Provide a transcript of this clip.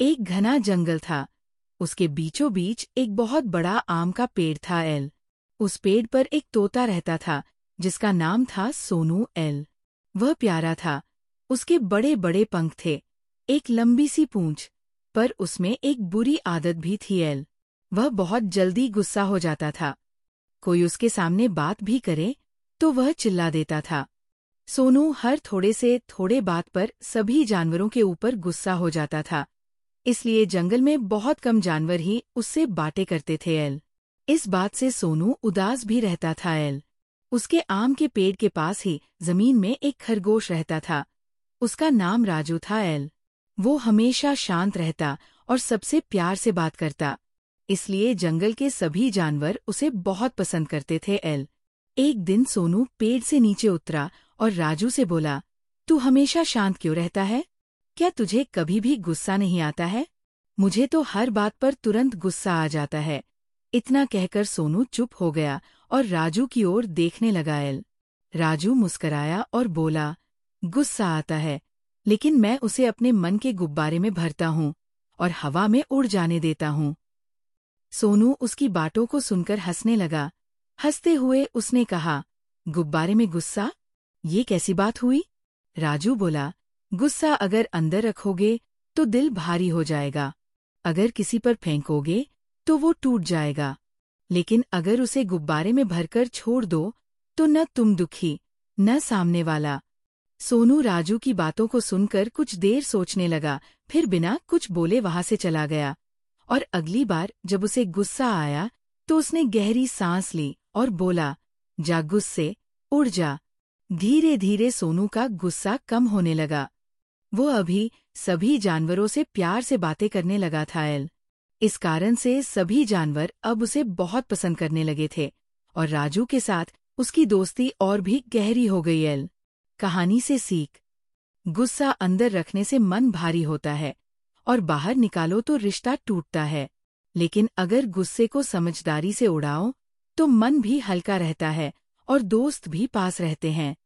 एक घना जंगल था। उसके बीचों बीच एक बहुत बड़ा आम का पेड़ था, एल। उस पेड़ पर एक तोता रहता था, जिसका नाम था सोनू, एल। वह प्यारा था। उसके बड़े बड़े पंख थे। एक लंबी सी पूंछ, पर उसमें एक बुरी आदत भी थी, एल। वह बहुत जल्दी गुस्सा हो जाता था। कोई उसके सामने बात भी करे तो वह चिल्ला देता था। सोनू हर थोड़े से थोड़े बात पर सभी जानवरों के ऊपर गुस्सा हो जाता था। इसलिए जंगल में बहुत कम जानवर ही उससे बातें करते थे, एल। इस बात से सोनू उदास भी रहता था, एल। उसके आम के पेड़ के पास ही ज़मीन में एक खरगोश रहता था। उसका नाम राजू था, एल। वो हमेशा शांत रहता और सबसे प्यार से बात करता। इसलिए जंगल के सभी जानवर उसे बहुत पसंद करते थे, एल। एक दिन सोनू पेड़ से नीचे उतरा और राजू से बोला, तू हमेशा शांत क्यों रहता है? क्या तुझे कभी भी गुस्सा नहीं आता है? मुझे तो हर बात पर तुरंत गुस्सा आ जाता है। इतना कहकर सोनू चुप हो गया और राजू की ओर देखने लगा एल। राजू मुस्कराया और बोला, गुस्सा आता है, लेकिन मैं उसे अपने मन के गुब्बारे में भरता हूँ और हवा में उड़ जाने देता हूँ। सोनू उसकी बातों को सुनकर हंसने लगा। हँसते हुए उसने कहा, गुब्बारे में गुस्सा? ये कैसी बात हुई? राजू बोला गुस्सा अगर अंदर रखोगे तो दिल भारी हो जाएगा। अगर किसी पर फेंकोगे तो वो टूट जाएगा। लेकिन अगर उसे गुब्बारे में भरकर छोड़ दो तो न तुम दुखी, न सामने वाला। सोनू राजू की बातों को सुनकर कुछ देर सोचने लगा, फिर बिना कुछ बोले वहाँ से चला गया। और अगली बार जब उसे गुस्सा आया तो उसने गहरी सांस ली और बोला, जा गुस्से, उड़ जा। धीरे धीरे सोनू का गुस्सा कम होने लगा। वो अभी सभी जानवरों से प्यार से बातें करने लगा था, एल। इस कारण से सभी जानवर अब उसे बहुत पसंद करने लगे थे, और राजू के साथ उसकी दोस्ती और भी गहरी हो गई, एल। कहानी से सीख। गुस्सा अंदर रखने से मन भारी होता है, और बाहर निकालो तो रिश्ता टूटता है। लेकिन अगर गुस्से को समझदारी से उड़ाओ तो मन भी हल्का रहता है और दोस्त भी पास रहते हैं।